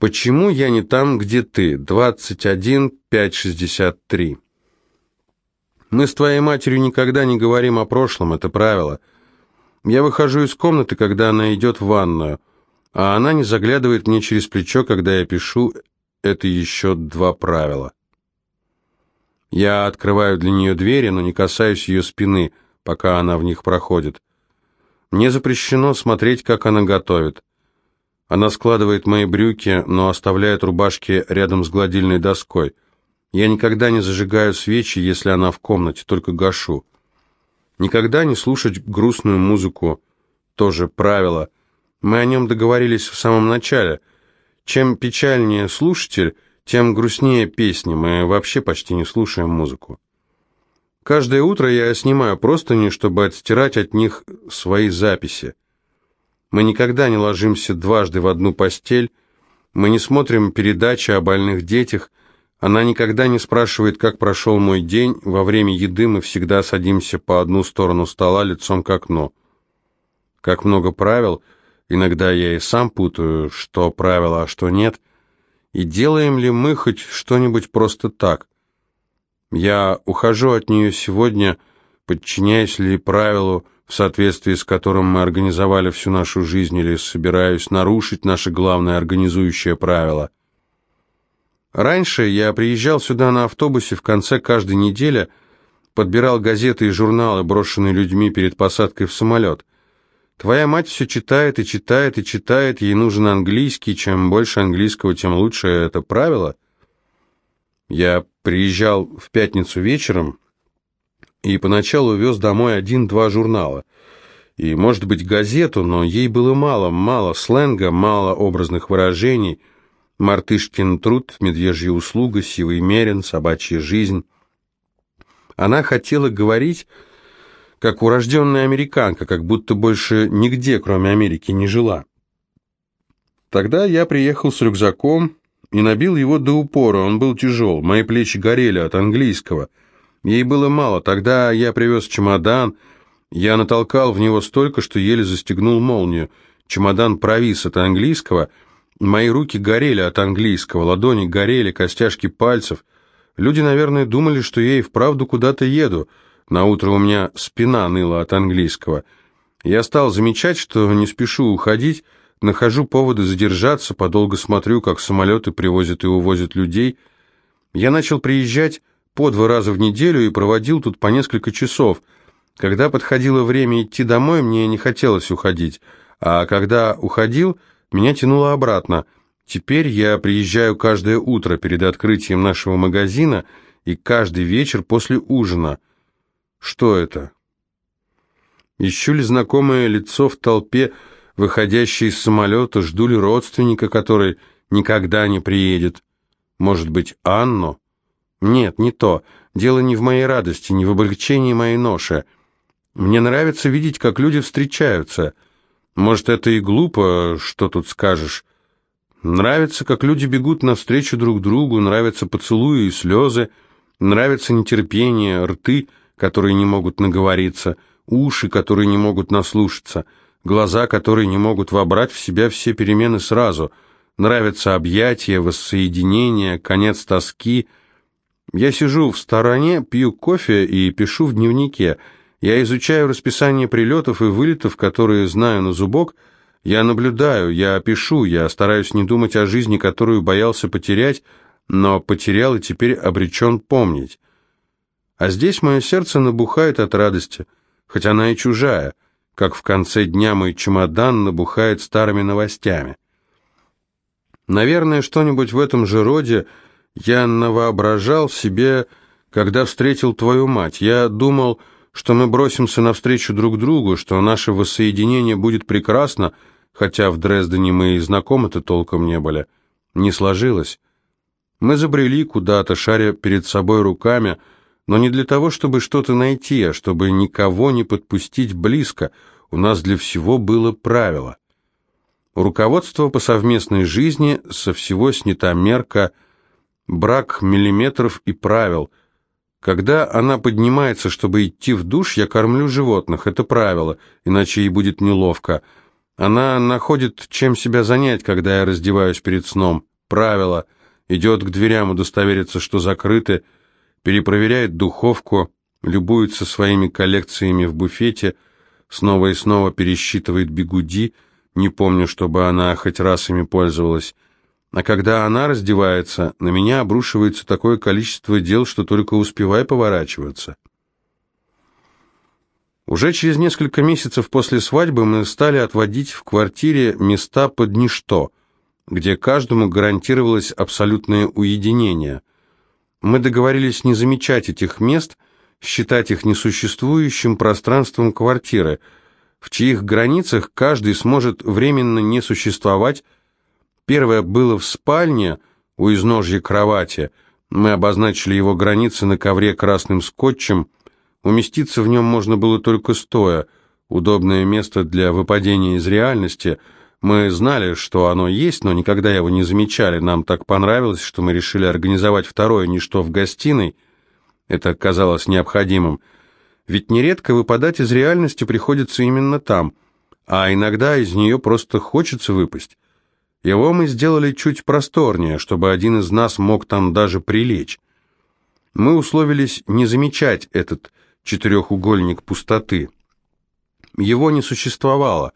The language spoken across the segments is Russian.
Почему я не там, где ты? 21.563. Мы с твоей матерью никогда не говорим о прошлом, это правило. Я выхожу из комнаты, когда она идет в ванную, а она не заглядывает мне через плечо, когда я пишу. Это еще два правила. Я открываю для нее двери, но не касаюсь ее спины, пока она в них проходит. Мне запрещено смотреть, как она готовит. Она складывает мои брюки, но оставляет рубашки рядом с гладильной доской. Я никогда не зажигаю свечи, если она в комнате, только гашу. Никогда не слушать грустную музыку, тоже правило. Мы о нем договорились в самом начале. Чем печальнее слушатель, тем грустнее песни, мы вообще почти не слушаем музыку. Каждое утро я снимаю простыни, чтобы отстирать от них свои записи. Мы никогда не ложимся дважды в одну постель, мы не смотрим передачи о больных детях, она никогда не спрашивает, как прошел мой день, во время еды мы всегда садимся по одну сторону стола лицом к окну. Как много правил, иногда я и сам путаю, что правило, а что нет, и делаем ли мы хоть что-нибудь просто так. Я ухожу от нее сегодня, подчиняясь ли правилу, в соответствии с которым мы организовали всю нашу жизнь, или собираюсь нарушить наше главное организующее правило. Раньше я приезжал сюда на автобусе в конце каждой недели, подбирал газеты и журналы, брошенные людьми перед посадкой в самолет. Твоя мать все читает и читает и читает, ей нужен английский, чем больше английского, тем лучше это правило. Я приезжал в пятницу вечером, и поначалу вез домой один-два журнала. И, может быть, газету, но ей было мало, мало сленга, мало образных выражений. Мартышкин труд, медвежья услуга, сивый мерин, собачья жизнь. Она хотела говорить, как урожденная американка, как будто больше нигде, кроме Америки, не жила. Тогда я приехал с рюкзаком и набил его до упора, он был тяжел, мои плечи горели от английского – Ей было мало. Тогда я привез чемодан. Я натолкал в него столько, что еле застегнул молнию. Чемодан провис от английского. Мои руки горели от английского, ладони горели, костяшки пальцев. Люди, наверное, думали, что я и вправду куда-то еду. На утро у меня спина ныла от английского. Я стал замечать, что не спешу уходить, нахожу поводы задержаться, подолго смотрю, как самолеты привозят и увозят людей. Я начал приезжать по два раза в неделю и проводил тут по несколько часов. Когда подходило время идти домой, мне не хотелось уходить, а когда уходил, меня тянуло обратно. Теперь я приезжаю каждое утро перед открытием нашего магазина и каждый вечер после ужина. Что это? Ищу ли знакомое лицо в толпе, выходящей из самолета, жду ли родственника, который никогда не приедет? Может быть, Анну? Нет, не то. Дело не в моей радости, не в облегчении моей ноши. Мне нравится видеть, как люди встречаются. Может, это и глупо, что тут скажешь. Нравится, как люди бегут навстречу друг другу, нравятся поцелуи и слезы, нравится нетерпение, рты, которые не могут наговориться, уши, которые не могут наслушаться, глаза, которые не могут вобрать в себя все перемены сразу. Нравятся объятия, воссоединение, конец тоски — я сижу в стороне, пью кофе и пишу в дневнике. Я изучаю расписание прилетов и вылетов, которые знаю на зубок. Я наблюдаю, я пишу, я стараюсь не думать о жизни, которую боялся потерять, но потерял и теперь обречен помнить. А здесь мое сердце набухает от радости, хоть она и чужая, как в конце дня мой чемодан набухает старыми новостями. Наверное, что-нибудь в этом же роде – я навоображал себе, когда встретил твою мать. Я думал, что мы бросимся навстречу друг другу, что наше воссоединение будет прекрасно, хотя в Дрездене мы и знакомы-то толком не были. Не сложилось. Мы забрели куда-то, шаря перед собой руками, но не для того, чтобы что-то найти, а чтобы никого не подпустить близко. У нас для всего было правило. Руководство по совместной жизни со всего снята мерка – брак миллиметров и правил. Когда она поднимается, чтобы идти в душ, я кормлю животных, это правило, иначе ей будет неловко. Она находит, чем себя занять, когда я раздеваюсь перед сном, правила, идет к дверям удостовериться, что закрыты, перепроверяет духовку, любуется своими коллекциями в буфете, снова и снова пересчитывает бигуди, не помню, чтобы она хоть раз ими пользовалась. А когда она раздевается, на меня обрушивается такое количество дел, что только успевай поворачиваться. Уже через несколько месяцев после свадьбы мы стали отводить в квартире места под ничто, где каждому гарантировалось абсолютное уединение. Мы договорились не замечать этих мест, считать их несуществующим пространством квартиры, в чьих границах каждый сможет временно не существовать. Первое было в спальне, у изножья кровати. Мы обозначили его границы на ковре красным скотчем – Уместиться в нем можно было только стоя. Удобное место для выпадения из реальности. Мы знали, что оно есть, но никогда его не замечали. Нам так понравилось, что мы решили организовать второе ничто в гостиной. Это казалось необходимым. Ведь нередко выпадать из реальности приходится именно там, а иногда из нее просто хочется выпасть. Его мы сделали чуть просторнее, чтобы один из нас мог там даже прилечь. Мы условились не замечать этот четырехугольник пустоты. Его не существовало,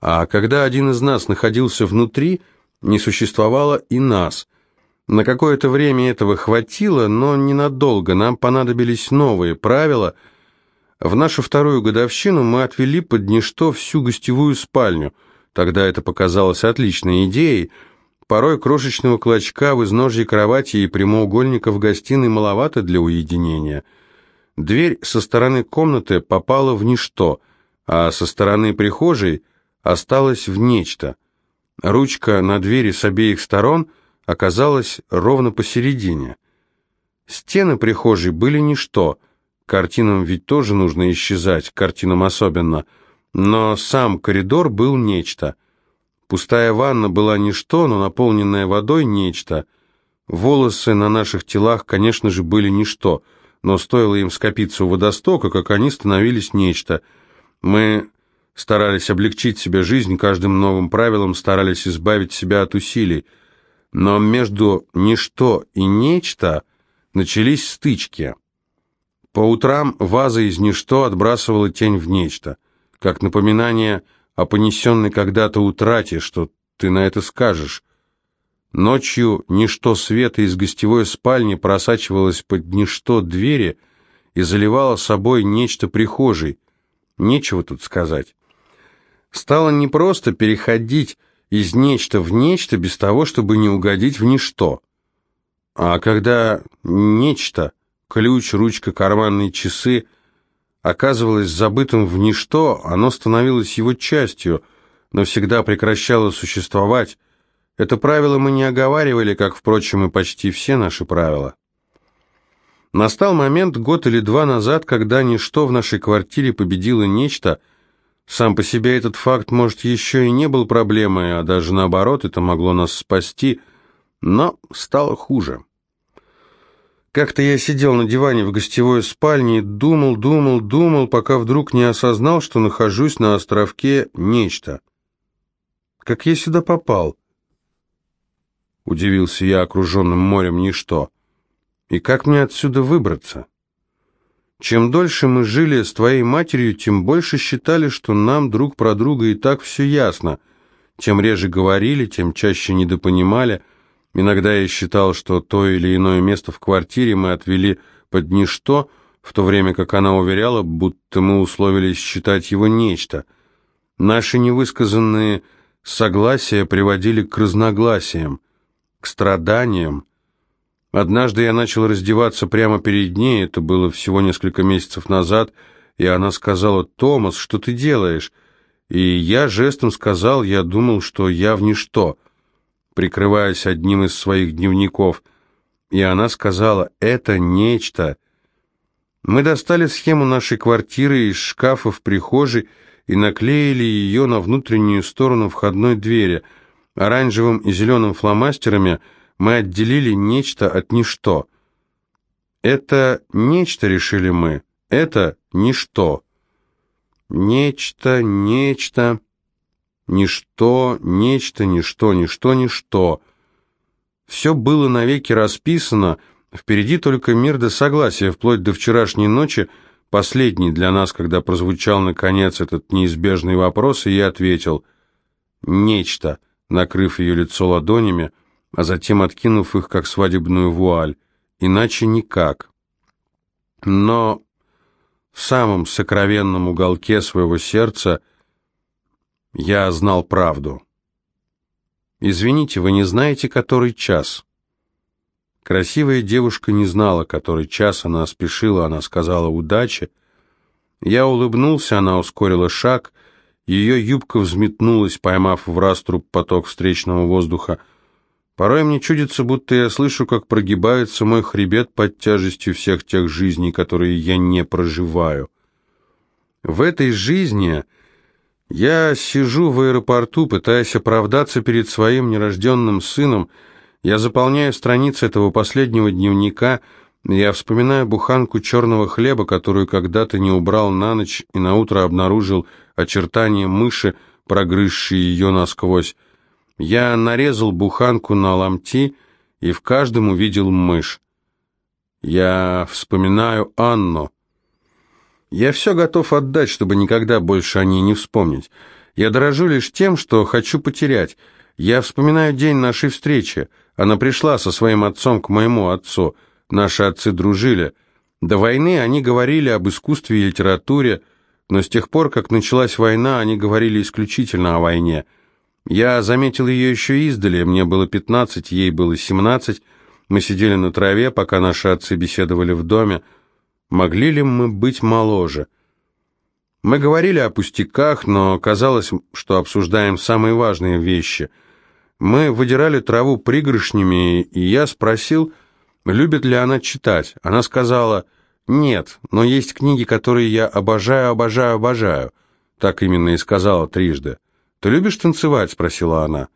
а когда один из нас находился внутри, не существовало и нас. На какое-то время этого хватило, но ненадолго, нам понадобились новые правила. В нашу вторую годовщину мы отвели под ничто всю гостевую спальню. Тогда это показалось отличной идеей. Порой крошечного клочка в изножье кровати и прямоугольника в гостиной маловато для уединения – Дверь со стороны комнаты попала в ничто, а со стороны прихожей осталась в нечто. Ручка на двери с обеих сторон оказалась ровно посередине. Стены прихожей были ничто, картинам ведь тоже нужно исчезать, картинам особенно, но сам коридор был нечто. Пустая ванна была ничто, но наполненная водой нечто. Волосы на наших телах, конечно же, были ничто — но стоило им скопиться у водостока, как они становились нечто. Мы старались облегчить себе жизнь каждым новым правилом, старались избавить себя от усилий. Но между ничто и нечто начались стычки. По утрам ваза из ничто отбрасывала тень в нечто, как напоминание о понесенной когда-то утрате, что ты на это скажешь. Ночью ничто света из гостевой спальни просачивалось под ничто двери и заливало собой нечто прихожей. Нечего тут сказать. Стало непросто переходить из нечто в нечто без того, чтобы не угодить в ничто. А когда нечто, ключ, ручка, карманные часы, оказывалось забытым в ничто, оно становилось его частью, но всегда прекращало существовать, это правило мы не оговаривали, как, впрочем, и почти все наши правила. Настал момент год или два назад, когда ничто в нашей квартире победило нечто. Сам по себе этот факт, может, еще и не был проблемой, а даже наоборот, это могло нас спасти, но стало хуже. Как-то я сидел на диване в гостевой спальне и думал, думал, думал, пока вдруг не осознал, что нахожусь на островке нечто. Как я сюда попал? Удивился я окруженным морем ничто. И как мне отсюда выбраться? Чем дольше мы жили с твоей матерью, тем больше считали, что нам друг про друга и так все ясно. Тем реже говорили, тем чаще недопонимали. Иногда я считал, что то или иное место в квартире мы отвели под ничто, в то время как она уверяла, будто мы условились считать его нечто. Наши невысказанные согласия приводили к разногласиям к страданиям. Однажды я начал раздеваться прямо перед ней, это было всего несколько месяцев назад, и она сказала, «Томас, что ты делаешь?» И я жестом сказал, я думал, что я в ничто, прикрываясь одним из своих дневников. И она сказала, «Это нечто». Мы достали схему нашей квартиры из шкафа в прихожей и наклеили ее на внутреннюю сторону входной двери – Оранжевым и зеленым фломастерами мы отделили нечто от ничто. Это нечто, решили мы, это ничто. Нечто, нечто, ничто, нечто, ничто, ничто, ничто. Все было навеки расписано, впереди только мир до согласия, вплоть до вчерашней ночи, последний для нас, когда прозвучал наконец этот неизбежный вопрос, и я ответил «Нечто», накрыв ее лицо ладонями, а затем откинув их, как свадебную вуаль, иначе никак. Но в самом сокровенном уголке своего сердца я знал правду. «Извините, вы не знаете, который час?» Красивая девушка не знала, который час она спешила, она сказала «удачи». Я улыбнулся, она ускорила шаг, ее юбка взметнулась, поймав в раструб поток встречного воздуха. Порой мне чудится, будто я слышу, как прогибается мой хребет под тяжестью всех тех жизней, которые я не проживаю. В этой жизни я сижу в аэропорту, пытаясь оправдаться перед своим нерожденным сыном. Я заполняю страницы этого последнего дневника. Я вспоминаю буханку черного хлеба, которую когда-то не убрал на ночь и наутро обнаружил очертания мыши, прогрызшие ее насквозь. Я нарезал буханку на ломти и в каждом увидел мышь. Я вспоминаю Анну. Я все готов отдать, чтобы никогда больше о ней не вспомнить. Я дорожу лишь тем, что хочу потерять. Я вспоминаю день нашей встречи. Она пришла со своим отцом к моему отцу. Наши отцы дружили. До войны они говорили об искусстве и литературе, но с тех пор, как началась война, они говорили исключительно о войне. Я заметил ее еще издали, мне было пятнадцать, ей было семнадцать. Мы сидели на траве, пока наши отцы беседовали в доме. Могли ли мы быть моложе? Мы говорили о пустяках, но казалось, что обсуждаем самые важные вещи. Мы выдирали траву пригоршнями, и я спросил, любит ли она читать. Она сказала, нет, но есть книги, которые я обожаю, обожаю, обожаю. Так именно и сказала трижды. «Ты любишь танцевать?» — спросила она.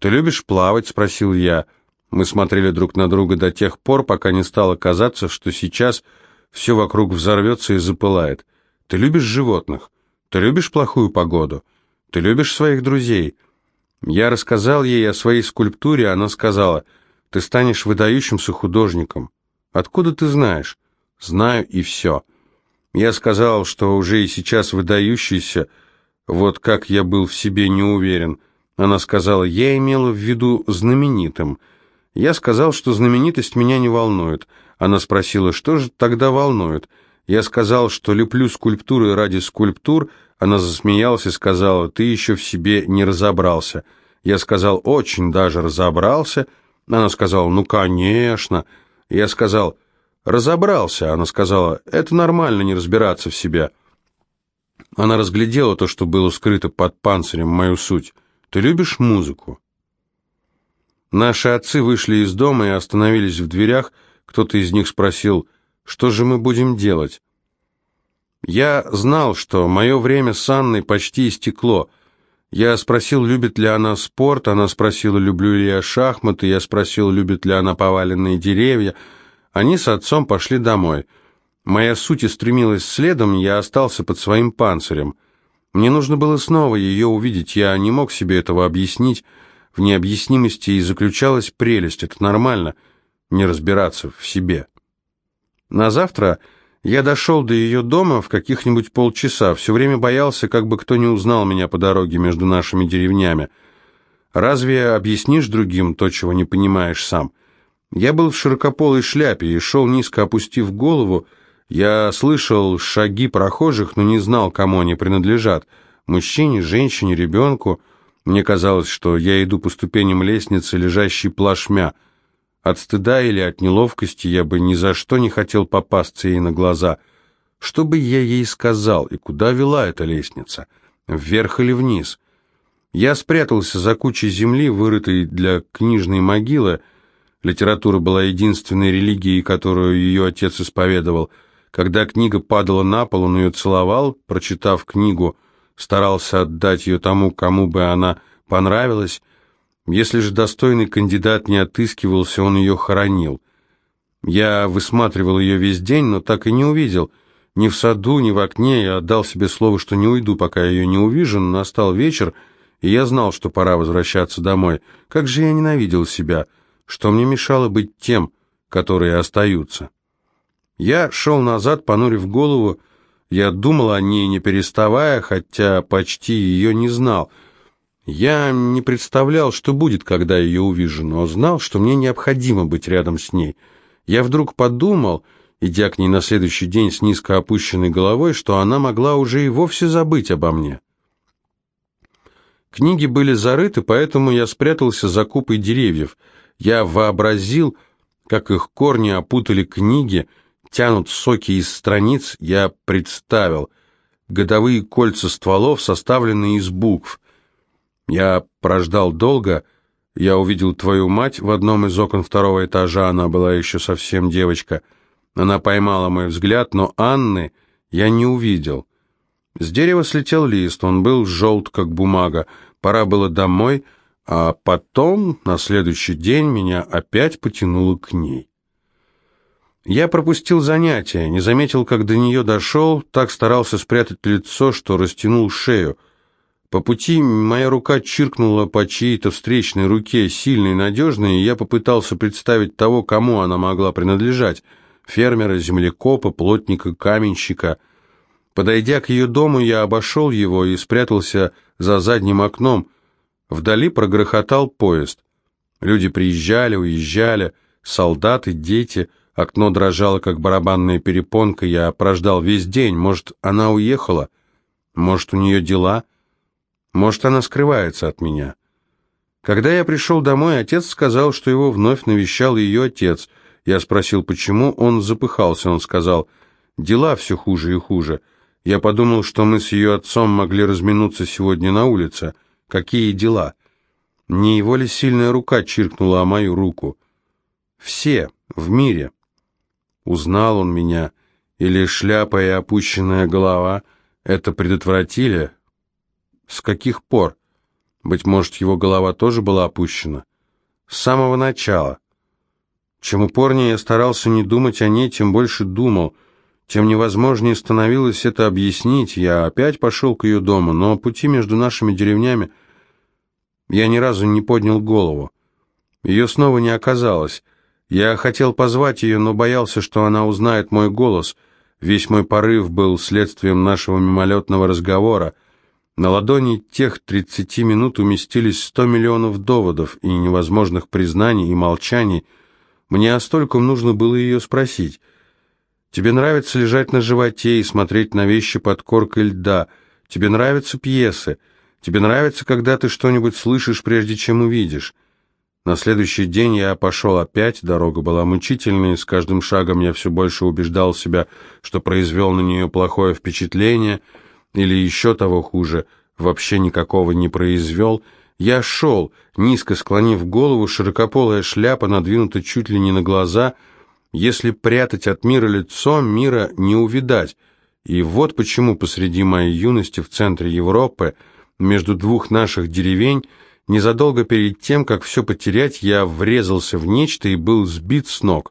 «Ты любишь плавать?» — спросил я. Мы смотрели друг на друга до тех пор, пока не стало казаться, что сейчас все вокруг взорвется и запылает. «Ты любишь животных? Ты любишь плохую погоду? Ты любишь своих друзей?» Я рассказал ей о своей скульптуре, она сказала, «Ты станешь выдающимся художником». «Откуда ты знаешь?» «Знаю и все». Я сказал, что уже и сейчас выдающийся, вот как я был в себе не уверен. Она сказала, я имела в виду знаменитым. Я сказал, что знаменитость меня не волнует. Она спросила, что же тогда волнует? Я сказал, что леплю скульптуры ради скульптур. Она засмеялась и сказала, ты еще в себе не разобрался. Я сказал, очень даже разобрался. Она сказала, ну, конечно. Я сказал, разобрался. Она сказала, это нормально не разбираться в себе. Она разглядела то, что было скрыто под панцирем, мою суть. «Ты любишь музыку?» Наши отцы вышли из дома и остановились в дверях. Кто-то из них спросил, что же мы будем делать? Я знал, что мое время с Анной почти истекло. Я спросил, любит ли она спорт, она спросила, люблю ли я шахматы, я спросил, любит ли она поваленные деревья. Они с отцом пошли домой. Моя суть стремилась следом, я остался под своим панцирем. Мне нужно было снова ее увидеть, я не мог себе этого объяснить. В необъяснимости и заключалась прелесть, это нормально, не разбираться в себе. На завтра я дошел до ее дома в каких-нибудь полчаса, все время боялся, как бы кто не узнал меня по дороге между нашими деревнями. Разве объяснишь другим то, чего не понимаешь сам? Я был в широкополой шляпе и шел низко опустив голову, я слышал шаги прохожих, но не знал, кому они принадлежат. Мужчине, женщине, ребенку. Мне казалось, что я иду по ступеням лестницы, лежащей плашмя. От стыда или от неловкости я бы ни за что не хотел попасться ей на глаза. Что бы я ей сказал, и куда вела эта лестница? Вверх или вниз? Я спрятался за кучей земли, вырытой для книжной могилы. Литература была единственной религией, которую ее отец исповедовал — когда книга падала на пол, он ее целовал, прочитав книгу, старался отдать ее тому, кому бы она понравилась. Если же достойный кандидат не отыскивался, он ее хоронил. Я высматривал ее весь день, но так и не увидел. Ни в саду, ни в окне я отдал себе слово, что не уйду, пока ее не увижу. Настал вечер, и я знал, что пора возвращаться домой. Как же я ненавидел себя! Что мне мешало быть тем, которые остаются? Я шел назад, понурив голову, я думал о ней, не переставая, хотя почти ее не знал. Я не представлял, что будет, когда ее увижу, но знал, что мне необходимо быть рядом с ней. Я вдруг подумал, идя к ней на следующий день с низко опущенной головой, что она могла уже и вовсе забыть обо мне. Книги были зарыты, поэтому я спрятался за купой деревьев. Я вообразил, как их корни опутали книги, тянут соки из страниц, я представил годовые кольца стволов, составленные из букв. Я прождал долго, я увидел твою мать в одном из окон второго этажа, она была еще совсем девочка. Она поймала мой взгляд, но Анны я не увидел. С дерева слетел лист, он был желт, как бумага. Пора было домой, а потом, на следующий день, меня опять потянуло к ней. Я пропустил занятия, не заметил, как до нее дошел, так старался спрятать лицо, что растянул шею. По пути моя рука чиркнула по чьей-то встречной руке, сильной и надежной, и я попытался представить того, кому она могла принадлежать — фермера, землекопа, плотника, каменщика. Подойдя к ее дому, я обошел его и спрятался за задним окном. Вдали прогрохотал поезд. Люди приезжали, уезжали, солдаты, дети — Окно дрожало, как барабанная перепонка. Я прождал весь день. Может, она уехала? Может, у нее дела? Может, она скрывается от меня? Когда я пришел домой, отец сказал, что его вновь навещал ее отец. Я спросил, почему он запыхался. Он сказал, дела все хуже и хуже. Я подумал, что мы с ее отцом могли разминуться сегодня на улице. Какие дела? Не его ли сильная рука чиркнула о мою руку? Все в мире. Узнал он меня, или шляпа и опущенная голова это предотвратили? С каких пор? Быть может, его голова тоже была опущена? С самого начала. Чем упорнее я старался не думать о ней, тем больше думал, тем невозможнее становилось это объяснить. Я опять пошел к ее дому, но пути между нашими деревнями я ни разу не поднял голову. Ее снова не оказалось. Я хотел позвать ее, но боялся, что она узнает мой голос. Весь мой порыв был следствием нашего мимолетного разговора. На ладони тех тридцати минут уместились сто миллионов доводов и невозможных признаний и молчаний. Мне о стольком нужно было ее спросить. «Тебе нравится лежать на животе и смотреть на вещи под коркой льда? Тебе нравятся пьесы? Тебе нравится, когда ты что-нибудь слышишь, прежде чем увидишь?» На следующий день я пошел опять, дорога была мучительной, с каждым шагом я все больше убеждал себя, что произвел на нее плохое впечатление, или еще того хуже, вообще никакого не произвел. Я шел, низко склонив голову, широкополая шляпа надвинута чуть ли не на глаза. Если прятать от мира лицо, мира не увидать. И вот почему посреди моей юности в центре Европы, между двух наших деревень, Незадолго перед тем, как все потерять, я врезался в нечто и был сбит с ног.